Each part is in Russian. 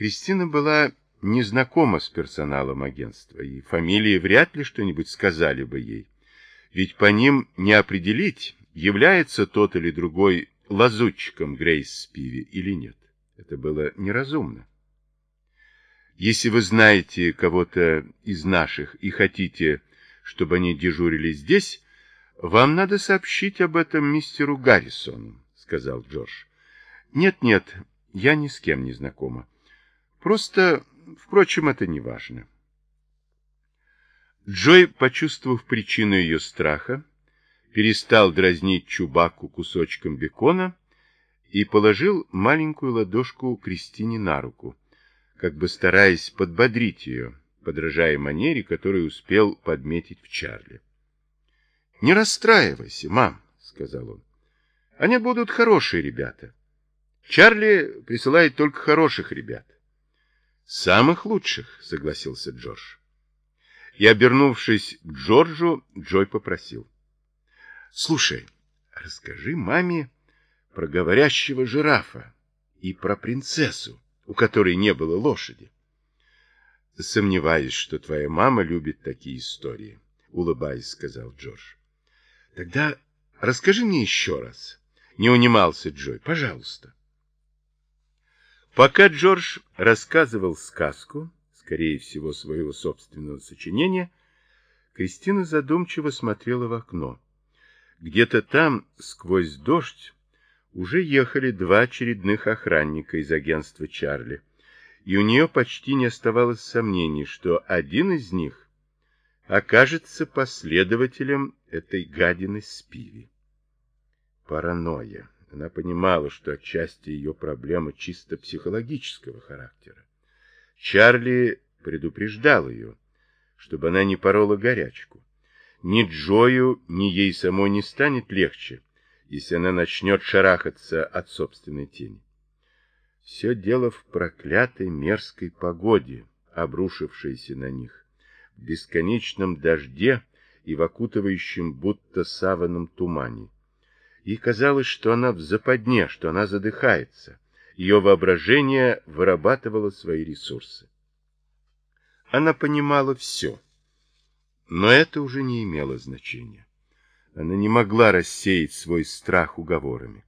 Кристина была не знакома с персоналом агентства, и фамилии вряд ли что-нибудь сказали бы ей. Ведь по ним не определить, является тот или другой лазутчиком Грейс Спиви или нет. Это было неразумно. Если вы знаете кого-то из наших и хотите, чтобы они дежурили здесь, вам надо сообщить об этом мистеру Гаррисону, сказал Джордж. Нет-нет, я ни с кем не знакома. Просто, впрочем, это не важно. Джой, почувствовав причину ее страха, перестал дразнить Чубаку кусочком бекона и положил маленькую ладошку Кристине на руку, как бы стараясь подбодрить ее, подражая манере, которую успел подметить в Чарли. — Не расстраивайся, мам, — сказал он. — Они будут хорошие ребята. Чарли присылает только хороших ребят. — Самых лучших, — согласился Джордж. И, обернувшись к Джорджу, Джой попросил. — Слушай, расскажи маме про говорящего жирафа и про принцессу, у которой не было лошади. — Сомневаюсь, что твоя мама любит такие истории, — улыбаясь, сказал Джордж. — Тогда расскажи мне еще раз. Не унимался Джой. Пожалуйста. Пока Джордж рассказывал сказку, скорее всего, своего собственного сочинения, Кристина задумчиво смотрела в окно. Где-то там, сквозь дождь, уже ехали два очередных охранника из агентства Чарли, и у нее почти не оставалось сомнений, что один из них окажется последователем этой гадины Спиви. Паранойя. Она понимала, что отчасти ее проблема чисто психологического характера. Чарли предупреждал ее, чтобы она не порола горячку. Ни Джою, ни ей самой не станет легче, если она начнет шарахаться от собственной тени. Все дело в проклятой мерзкой погоде, обрушившейся на них, в бесконечном дожде и в окутывающем будто саваном тумане. Ей казалось, что она в западне, что она задыхается. Ее воображение вырабатывало свои ресурсы. Она понимала все, но это уже не имело значения. Она не могла рассеять свой страх уговорами.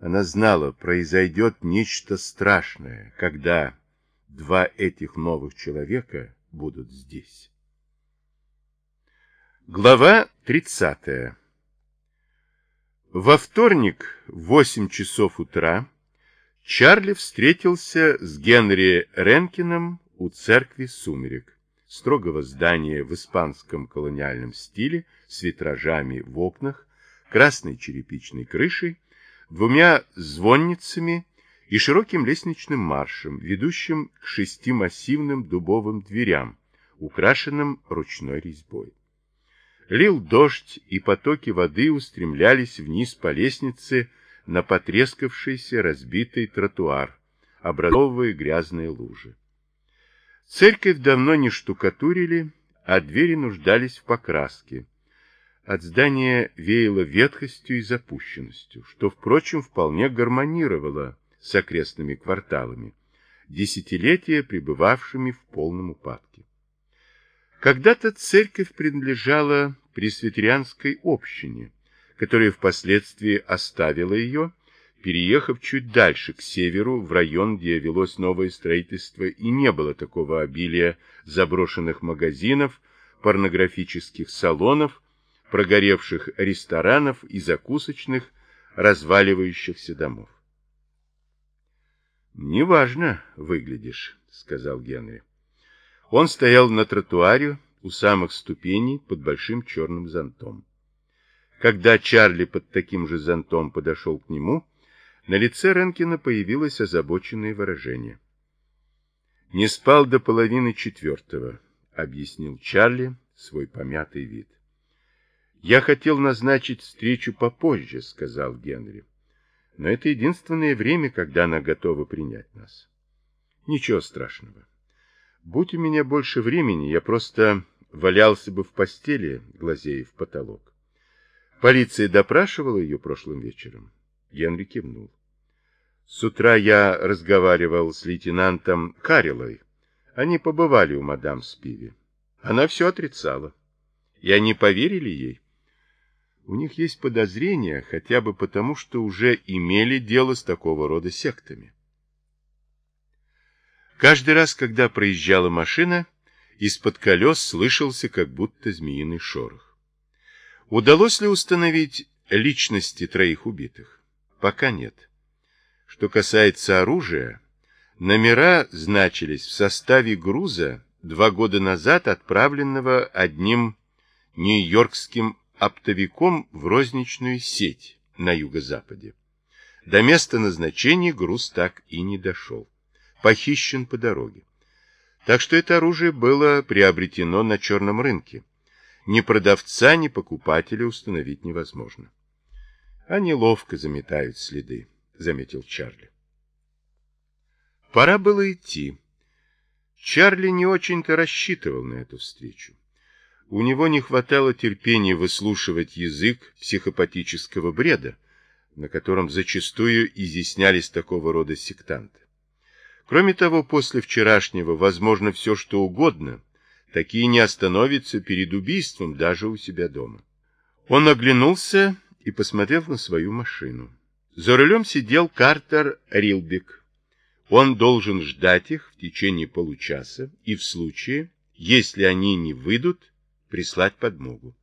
Она знала, произойдет нечто страшное, когда два этих новых человека будут здесь. Глава 30. Во вторник в 8 часов утра Чарли встретился с Генри Ренкином у церкви Сумерек, строгого здания в испанском колониальном стиле с витражами в окнах, красной черепичной крышей, двумя звонницами и широким лестничным маршем, ведущим к шести массивным дубовым дверям, украшенным ручной резьбой. Лил дождь, и потоки воды устремлялись вниз по лестнице на потрескавшийся разбитый тротуар, образовывая грязные лужи. Церковь давно не штукатурили, а двери нуждались в покраске. От здания веяло ветхостью и запущенностью, что, впрочем, вполне гармонировало с окрестными кварталами, десятилетия пребывавшими в полном упадке. Когда-то церковь принадлежала пресвитерианской общине, которая впоследствии оставила ее, переехав чуть дальше, к северу, в район, где велось новое строительство и не было такого обилия заброшенных магазинов, порнографических салонов, прогоревших ресторанов и закусочных, разваливающихся домов. «Неважно выглядишь», — сказал Генри. Он стоял на тротуаре у самых ступеней под большим черным зонтом. Когда Чарли под таким же зонтом подошел к нему, на лице Ренкина появилось озабоченное выражение. «Не спал до половины четвертого», — объяснил Чарли свой помятый вид. «Я хотел назначить встречу попозже», — сказал Генри. «Но это единственное время, когда она готова принять нас. Ничего страшного». Будь у меня больше времени, я просто валялся бы в постели, глазея в потолок. Полиция допрашивала ее прошлым вечером. Генри кивнул. С утра я разговаривал с лейтенантом Карелой. Они побывали у мадам Спиви. Она все отрицала. И они поверили ей. У них есть подозрения, хотя бы потому, что уже имели дело с такого рода сектами. Каждый раз, когда проезжала машина, из-под колес слышался как будто змеиный шорох. Удалось ли установить личности троих убитых? Пока нет. Что касается оружия, номера значились в составе груза, два года назад отправленного одним нью-йоркским оптовиком в розничную сеть на юго-западе. До места назначения груз так и не дошел. Похищен по дороге. Так что это оружие было приобретено на черном рынке. Ни продавца, ни покупателя установить невозможно. Они ловко заметают следы, заметил Чарли. Пора было идти. Чарли не очень-то рассчитывал на эту встречу. У него не хватало терпения выслушивать язык психопатического бреда, на котором зачастую изъяснялись такого рода сектанты. Кроме того, после вчерашнего возможно все, что угодно, такие не остановятся перед убийством даже у себя дома. Он оглянулся и посмотрел на свою машину. За рулем сидел Картер Рилбек. Он должен ждать их в течение получаса и в случае, если они не выйдут, прислать подмогу.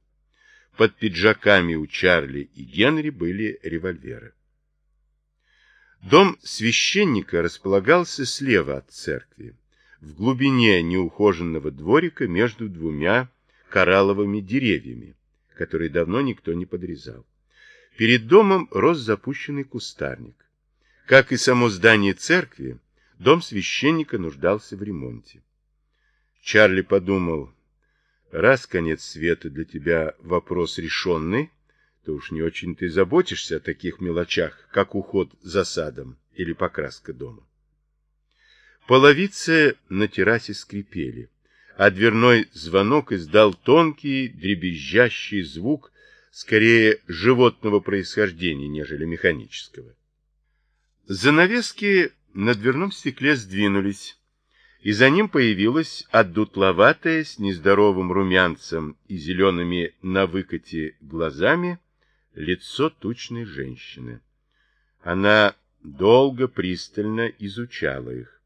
Под пиджаками у Чарли и Генри были револьверы. Дом священника располагался слева от церкви, в глубине неухоженного дворика между двумя коралловыми деревьями, которые давно никто не подрезал. Перед домом рос запущенный кустарник. Как и само здание церкви, дом священника нуждался в ремонте. Чарли подумал, раз конец света для тебя вопрос решенный, то уж не очень ты заботишься о таких мелочах, как уход за садом или покраска дома. Половицы на террасе скрипели, а дверной звонок издал тонкий дребезжащий звук, скорее животного происхождения, нежели механического. Занавески на дверном стекле сдвинулись, и за ним появилась отдутловатая с нездоровым румянцем и зелеными на выкате глазами лицо тучной женщины. Она долго пристально изучала их.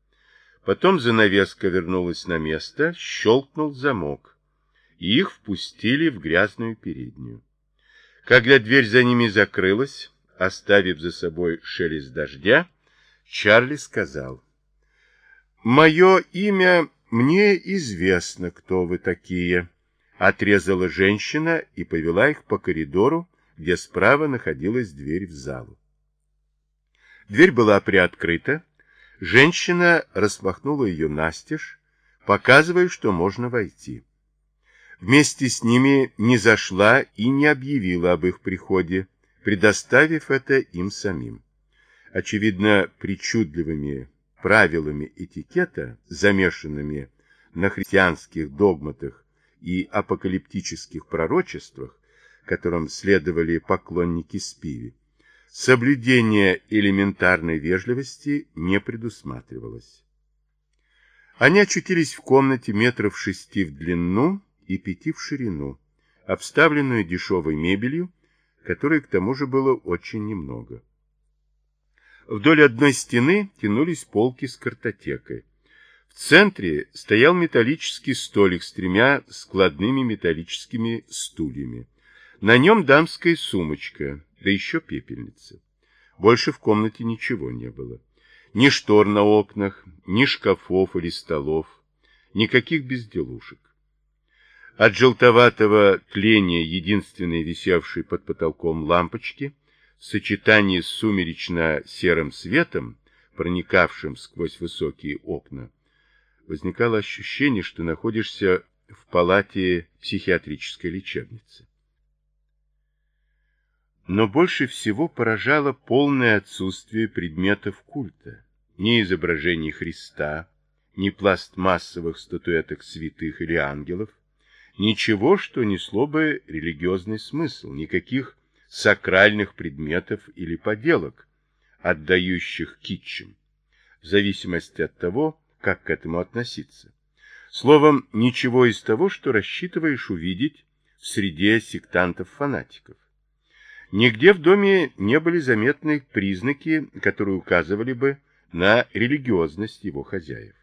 Потом занавеска вернулась на место, щелкнул замок, и их впустили в грязную переднюю. Когда дверь за ними закрылась, оставив за собой шелест дождя, Чарли сказал, «Мое имя мне известно, кто вы такие», — отрезала женщина и повела их по коридору, где справа находилась дверь в залу. Дверь была приоткрыта, женщина распахнула ее настежь, показывая, что можно войти. Вместе с ними не зашла и не объявила об их приходе, предоставив это им самим. Очевидно, причудливыми правилами этикета, замешанными на христианских догматах и апокалиптических пророчествах, которым следовали поклонники Спиви, соблюдение элементарной вежливости не предусматривалось. Они очутились в комнате метров шести в длину и пяти в ширину, обставленную дешевой мебелью, которой к тому же было очень немного. Вдоль одной стены тянулись полки с картотекой. В центре стоял металлический столик с тремя складными металлическими стульями. На нем дамская сумочка, да еще пепельница. Больше в комнате ничего не было. Ни штор на окнах, ни шкафов или столов, никаких безделушек. От желтоватого тления единственной висевшей под потолком лампочки в сочетании с сумеречно-серым светом, проникавшим сквозь высокие окна, возникало ощущение, что находишься в палате психиатрической лечебницы. Но больше всего поражало полное отсутствие предметов культа, ни изображений Христа, ни пластмассовых статуэток святых или ангелов, ничего, что несло бы религиозный смысл, никаких сакральных предметов или поделок, отдающих китчем, в зависимости от того, как к этому относиться. Словом, ничего из того, что рассчитываешь увидеть в среде сектантов-фанатиков. Нигде в доме не были заметны признаки, которые указывали бы на религиозность его хозяев.